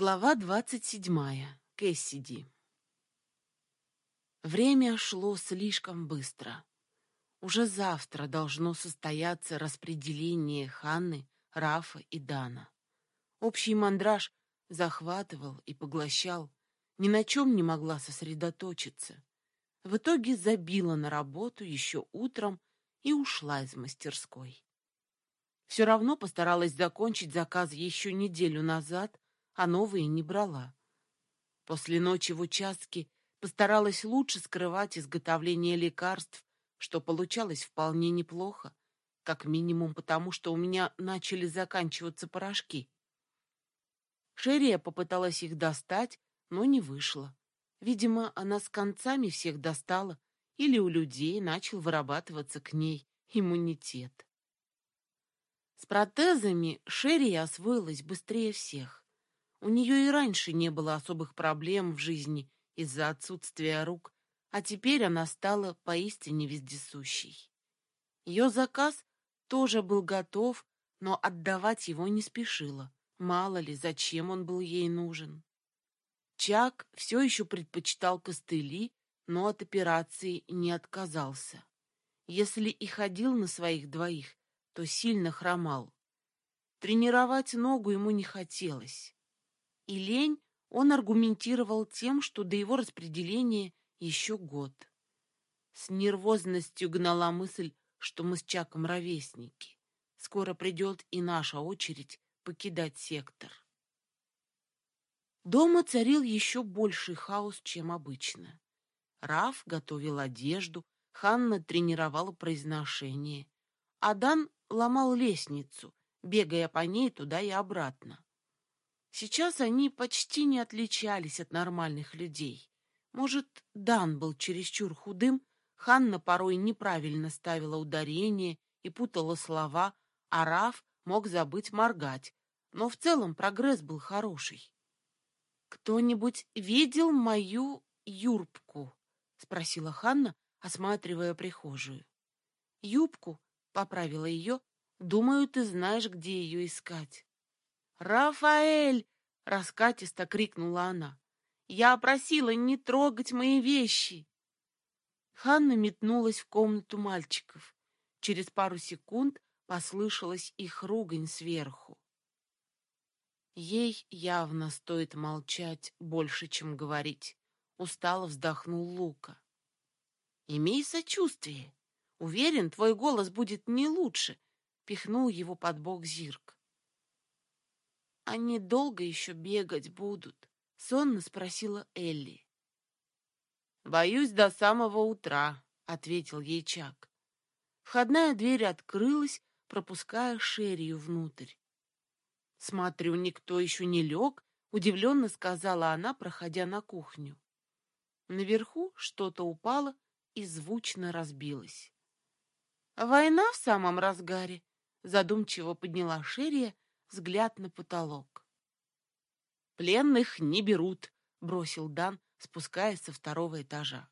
Глава двадцать седьмая. Кэссиди. Время шло слишком быстро. Уже завтра должно состояться распределение Ханны, Рафа и Дана. Общий мандраж захватывал и поглощал, ни на чем не могла сосредоточиться. В итоге забила на работу еще утром и ушла из мастерской. Все равно постаралась закончить заказ еще неделю назад, а новые не брала. После ночи в участке постаралась лучше скрывать изготовление лекарств, что получалось вполне неплохо, как минимум потому, что у меня начали заканчиваться порошки. Шерия попыталась их достать, но не вышло. Видимо, она с концами всех достала, или у людей начал вырабатываться к ней иммунитет. С протезами Шерия освоилась быстрее всех. У нее и раньше не было особых проблем в жизни из-за отсутствия рук, а теперь она стала поистине вездесущей. Ее заказ тоже был готов, но отдавать его не спешила. Мало ли, зачем он был ей нужен. Чак все еще предпочитал костыли, но от операции не отказался. Если и ходил на своих двоих, то сильно хромал. Тренировать ногу ему не хотелось и лень он аргументировал тем, что до его распределения еще год. С нервозностью гнала мысль, что мы с Чаком ровесники. Скоро придет и наша очередь покидать сектор. Дома царил еще больший хаос, чем обычно. Раф готовил одежду, Ханна тренировала произношение, а Дан ломал лестницу, бегая по ней туда и обратно. Сейчас они почти не отличались от нормальных людей. Может, Дан был чересчур худым, Ханна порой неправильно ставила ударение и путала слова, а Раф мог забыть моргать, но в целом прогресс был хороший. «Кто-нибудь видел мою юбку?» — спросила Ханна, осматривая прихожую. «Юбку?» — поправила ее. «Думаю, ты знаешь, где ее искать». «Рафаэль!» — раскатисто крикнула она. «Я просила не трогать мои вещи!» Ханна метнулась в комнату мальчиков. Через пару секунд послышалась их ругань сверху. Ей явно стоит молчать больше, чем говорить. Устало вздохнул Лука. «Имей сочувствие. Уверен, твой голос будет не лучше», — пихнул его под бок Зирк. Они долго еще бегать будут? Сонно спросила Элли. Боюсь, до самого утра, ответил ей Чак. Входная дверь открылась, пропуская Шерию внутрь. Смотрю, никто еще не лег, удивленно сказала она, проходя на кухню. Наверху что-то упало и звучно разбилось. Война в самом разгаре, задумчиво подняла Шерия взгляд на потолок. «Пленных не берут», — бросил Дан, спускаясь со второго этажа.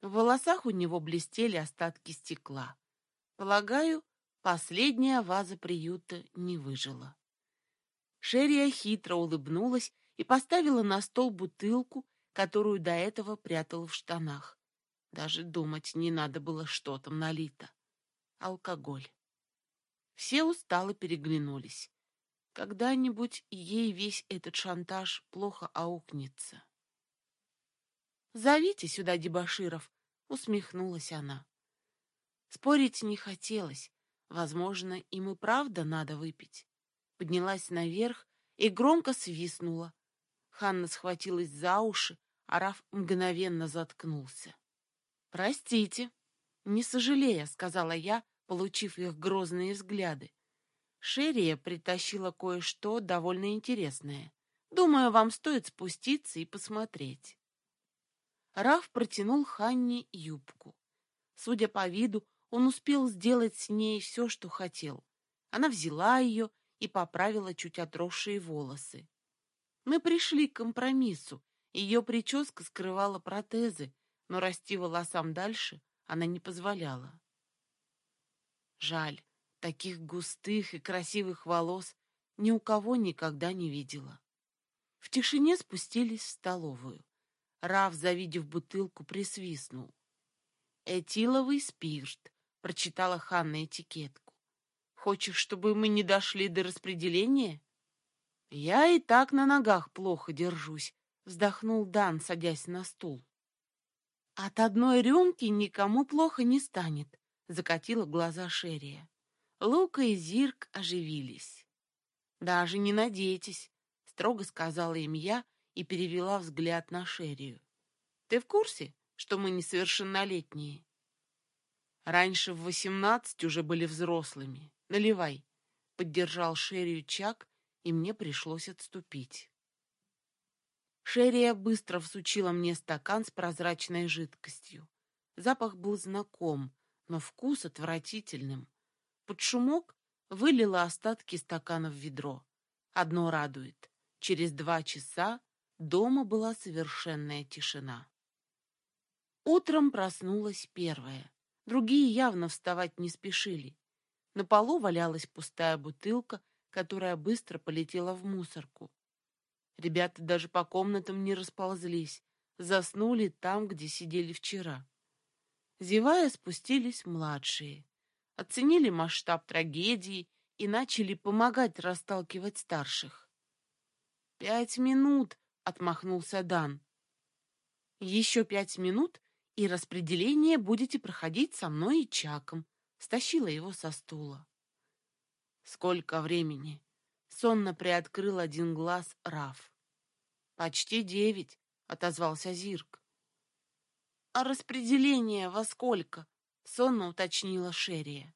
В волосах у него блестели остатки стекла. Полагаю, последняя ваза приюта не выжила. Шерия хитро улыбнулась и поставила на стол бутылку, которую до этого прятала в штанах. Даже думать не надо было, что там налито. Алкоголь. Все устало переглянулись. Когда-нибудь ей весь этот шантаж плохо аукнется. «Зовите сюда дебоширов», — усмехнулась она. Спорить не хотелось. Возможно, им и правда надо выпить. Поднялась наверх и громко свистнула. Ханна схватилась за уши, а Раф мгновенно заткнулся. «Простите, не сожалея», — сказала я, получив их грозные взгляды. Шерия притащила кое-что довольно интересное. Думаю, вам стоит спуститься и посмотреть. Раф протянул Ханне юбку. Судя по виду, он успел сделать с ней все, что хотел. Она взяла ее и поправила чуть отросшие волосы. Мы пришли к компромиссу. Ее прическа скрывала протезы, но расти волосам дальше она не позволяла. Жаль, таких густых и красивых волос ни у кого никогда не видела. В тишине спустились в столовую. Раф, завидев бутылку, присвистнул. «Этиловый спирт», — прочитала Ханна этикетку. «Хочешь, чтобы мы не дошли до распределения?» «Я и так на ногах плохо держусь», — вздохнул Дан, садясь на стул. «От одной рюмки никому плохо не станет», — закатила глаза Шерия. Лука и Зирк оживились. «Даже не надейтесь», — строго сказала им я и перевела взгляд на Шерию. «Ты в курсе, что мы несовершеннолетние?» «Раньше в восемнадцать уже были взрослыми. Наливай», — поддержал Шерию Чак, и мне пришлось отступить. Шерия быстро всучила мне стакан с прозрачной жидкостью. Запах был знаком, но вкус отвратительным. Под шумок вылила остатки стакана в ведро. Одно радует. Через два часа дома была совершенная тишина. Утром проснулась первая. Другие явно вставать не спешили. На полу валялась пустая бутылка, которая быстро полетела в мусорку. Ребята даже по комнатам не расползлись, заснули там, где сидели вчера. Зевая, спустились младшие оценили масштаб трагедии и начали помогать расталкивать старших. «Пять минут!» — отмахнулся Дан. «Еще пять минут, и распределение будете проходить со мной и Чаком», — стащила его со стула. «Сколько времени?» — сонно приоткрыл один глаз Раф. «Почти девять», — отозвался Зирк. «А распределение во сколько?» сонно уточнила Шерия.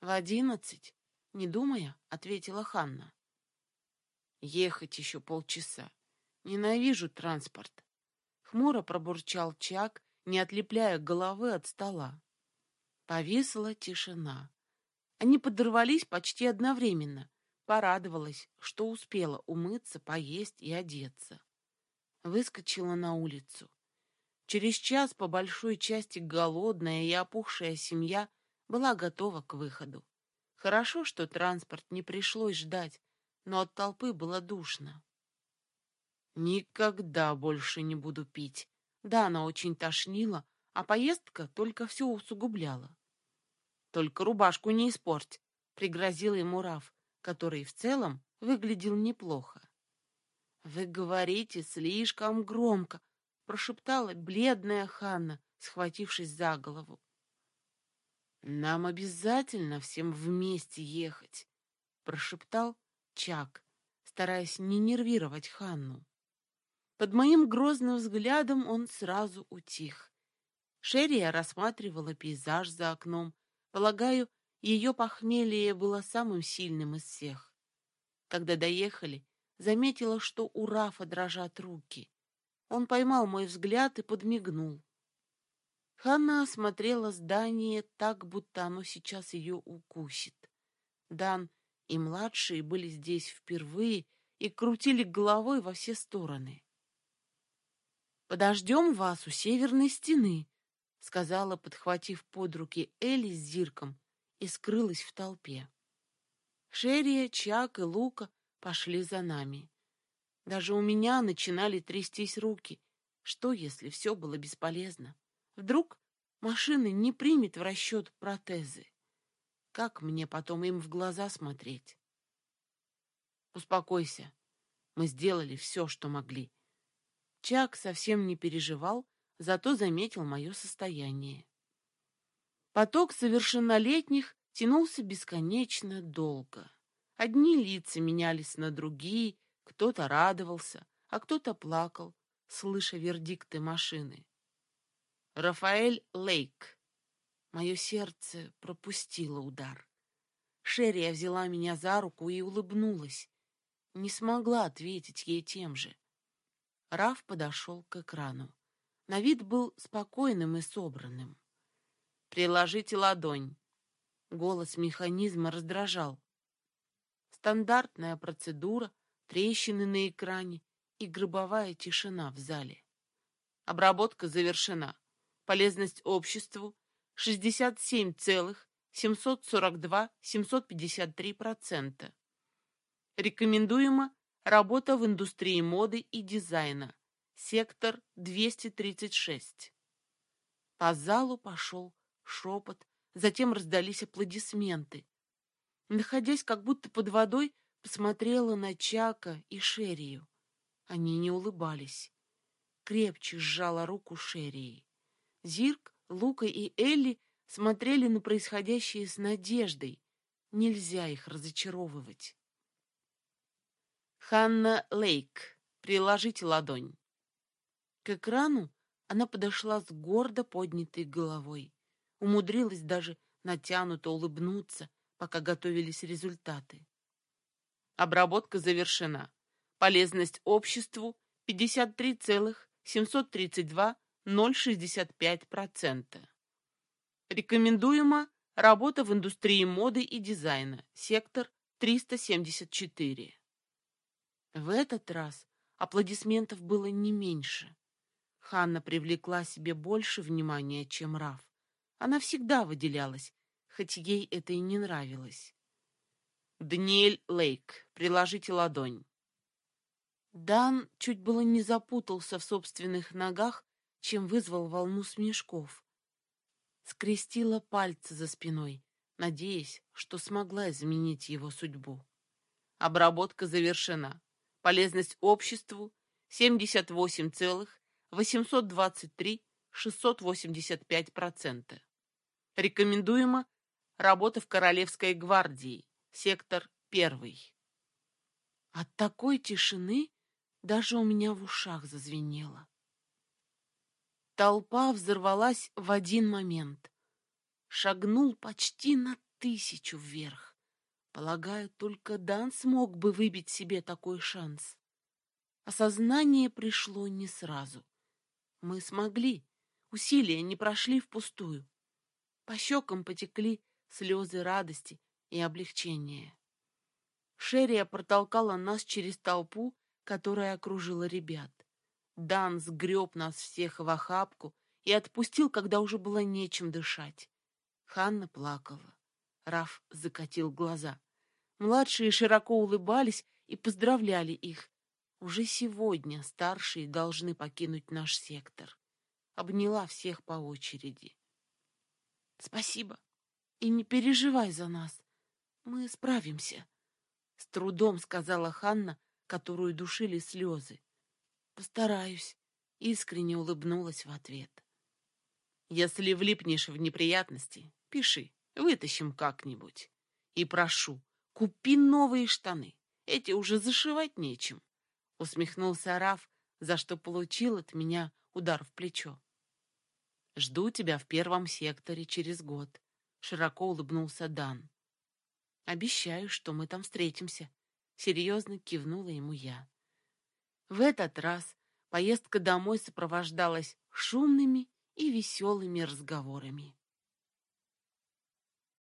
В одиннадцать, не думая, ответила Ханна. Ехать еще полчаса. Ненавижу транспорт. Хмуро пробурчал Чак, не отлепляя головы от стола. Повисла тишина. Они подорвались почти одновременно. Порадовалась, что успела умыться, поесть и одеться. Выскочила на улицу. Через час по большой части голодная и опухшая семья была готова к выходу. Хорошо, что транспорт не пришлось ждать, но от толпы было душно. Никогда больше не буду пить. Да, она очень тошнила, а поездка только все усугубляла. Только рубашку не испорть, пригрозил ему Раф, который в целом выглядел неплохо. Вы говорите слишком громко, прошептала бледная Ханна, схватившись за голову. Нам обязательно всем вместе ехать, прошептал Чак, стараясь не нервировать Ханну. Под моим грозным взглядом он сразу утих. Шерия рассматривала пейзаж за окном. Полагаю, ее похмелье было самым сильным из всех. Когда доехали, заметила, что у Рафа дрожат руки. Он поймал мой взгляд и подмигнул. Ханна осмотрела здание так, будто оно сейчас ее укусит. Дан и младшие были здесь впервые и крутили головой во все стороны. «Подождем вас у северной стены», — сказала, подхватив под руки Элли с Зирком, и скрылась в толпе. Шерия, Чак и Лука пошли за нами. Даже у меня начинали трястись руки. Что, если все было бесполезно? Вдруг машина не примет в расчет протезы? Как мне потом им в глаза смотреть? Успокойся. Мы сделали все, что могли. Чак совсем не переживал, зато заметил мое состояние. Поток совершеннолетних тянулся бесконечно долго. Одни лица менялись на другие, кто-то радовался, а кто-то плакал, слыша вердикты машины. Рафаэль Лейк. Мое сердце пропустило удар. Шерия взяла меня за руку и улыбнулась. Не смогла ответить ей тем же. Раф подошел к экрану. На вид был спокойным и собранным. «Приложите ладонь». Голос механизма раздражал. Стандартная процедура — трещины на экране и гробовая тишина в зале. Обработка завершена. Полезность обществу 67,742-753%. Рекомендуемо Работа в индустрии моды и дизайна. Сектор 236. По залу пошел шепот, затем раздались аплодисменты. Находясь как будто под водой, посмотрела на Чака и Шерию. Они не улыбались. Крепче сжала руку Шерии. Зирк, Лука и Элли смотрели на происходящее с надеждой. Нельзя их разочаровывать. Ханна Лейк. Приложите ладонь. К экрану она подошла с гордо поднятой головой. Умудрилась даже натянуто улыбнуться, пока готовились результаты. Обработка завершена. Полезность обществу 53,732,065%. Рекомендуема работа в индустрии моды и дизайна, сектор 374. В этот раз аплодисментов было не меньше. Ханна привлекла себе больше внимания, чем Раф. Она всегда выделялась, хоть ей это и не нравилось. Даниэль Лейк, приложите ладонь. Дан чуть было не запутался в собственных ногах, чем вызвал волну смешков. Скрестила пальцы за спиной, надеясь, что смогла изменить его судьбу. Обработка завершена. Полезность обществу 78,823,685%. Рекомендуемо работа в Королевской гвардии, сектор 1. От такой тишины даже у меня в ушах зазвенело. Толпа взорвалась в один момент. Шагнул почти на тысячу вверх. Полагаю, только Дан смог бы выбить себе такой шанс. Осознание пришло не сразу. Мы смогли. Усилия не прошли впустую. По щекам потекли слезы радости и облегчения. Шерия протолкала нас через толпу, которая окружила ребят. Дан сгреб нас всех в охапку и отпустил, когда уже было нечем дышать. Ханна плакала. Раф закатил глаза. Младшие широко улыбались и поздравляли их. Уже сегодня старшие должны покинуть наш сектор. Обняла всех по очереди. Спасибо. И не переживай за нас. Мы справимся. С трудом сказала Ханна, которую душили слезы. Постараюсь. Искренне улыбнулась в ответ. Если влипнешь в неприятности, пиши, вытащим как-нибудь. И прошу, Купи новые штаны. Эти уже зашивать нечем. Усмехнулся Раф, за что получил от меня удар в плечо. Жду тебя в первом секторе через год. Широко улыбнулся Дан. Обещаю, что мы там встретимся. Серьезно кивнула ему я. В этот раз поездка домой сопровождалась шумными и веселыми разговорами.